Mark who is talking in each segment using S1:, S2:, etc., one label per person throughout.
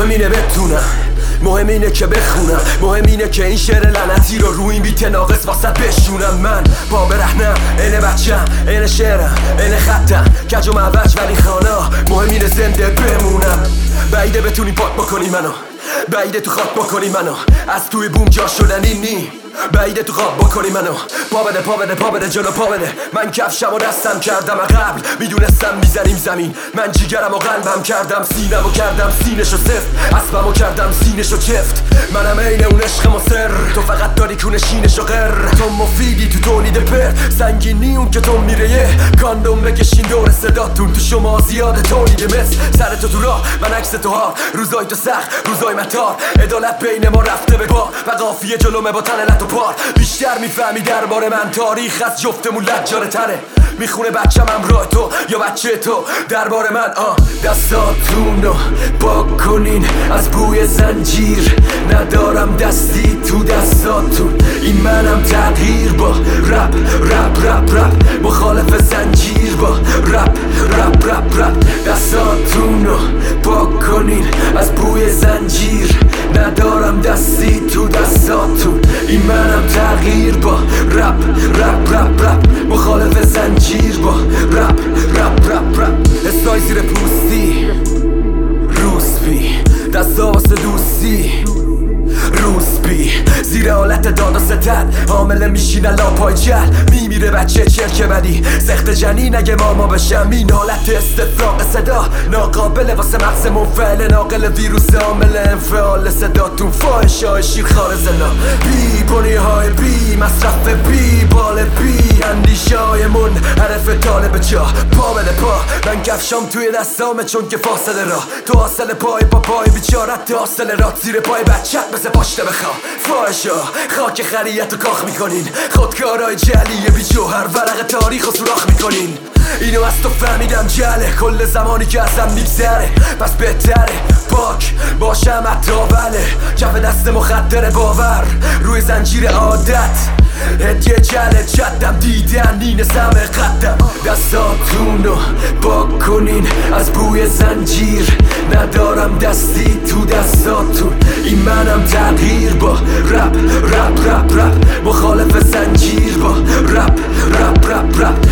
S1: مهم اینه بتونم. مهم اینه که بخونم. مهم اینه که این شعر لعنتی رو روی این بیت ناقص واسه بشونم. من با برهنم اینه بچم اینه شعرم اینه خطم. کج و معوج ولی خانه مهم اینه زنده بمونم. بعیده بتونی پاک بکنی منو. بعیده تو خاک بکنی منو. از توی بوم جا شدنی نی. بعیده تو خواب بکنی منو. پا بده پا بده پا بده جلو پا بده. من کفشم و دستم کردم قبل می‌دونستم می‌زنیم زمین. من جیگرم و قلبم کردم سینم و کردم سینشو سفت اسبم و کردم سینشو چفت. منم عین اون عشق سر. تو فقط داری کونه شینشو غر. تو مفیدی تو تولید پر سنگینی اون که تو میره کاندوم بکشین دور صداتون. تو شما زیاد تولید مس. سر تو تو راه. من عکس تو ها. روزای تو سخت. روزای متار. عدالت بین ما رفته به با و قافیه جلومه با تن و پار. بیشتر می‌فهمی درباره من. تاریخ از جفتمون لجاره تره. می‌خونه بچم همراه تو یا بچه تو. درباره من آه. دستاتون رو باز کنین. از بوی زنجیر ندارم دستی تو دستاتون. این منم تغییر با رپ رپ رپ رپ. مخالف زنجیر با رپ رپ رپ رپ. دستاتون رو باز کنین از بوی زنجیر. ندارم دستی تو دستاتون. این منم تغییر با رپ رپ رپ رپ. مخالف زنجیر با رپ رپ رپ رپ. استای زیر پوستی ستد حامله میشینه لا پای جل میمیره بچه چرک بدی. سخت جنین اگه ماما بشم. این حالت استفراق صدا. ناقابل واسه مغز منفعل ناقل ویروس عامل انفعال. صداتون فاحش های شیر خار زنا. بی های مصرف بی بال بی من حرف طالب جا پا بده پا. من کفشام توی دستامه چون که فاصله را. تو حاصل پای با پای بیچارت تو حاصل رات زیر پای بچت مثل پاشته بخوا فاشا خاک خریت و کاخ می‌کنین. خودکارای جلیه بی جوهر ورق تاریخ و سوراخ می‌کنین. اینو از تو فهمیدم جله. کل زمانی که ازم میگذره. پس بهتره. پاک باشم حتی بله. کف دست مخدر باور. روی زنجیر عادت. هدیه جله جدم دیدن این سم قدم دستاتون رو با کنین از بوی زنجیر ندارم دستی تو دستاتون این منم تغییر با رپ رپ رپ رپ مخالف زنجیر با رپ رپ رپ رپ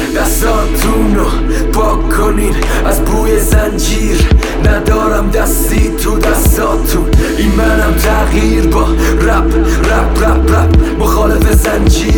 S1: رو با کنین از بوی زنجیر ندارم دستی تو دستاتون این منم تغییر با رپ رپ رپ رپ مخالف زنجیر با رپ رپ رپ رپ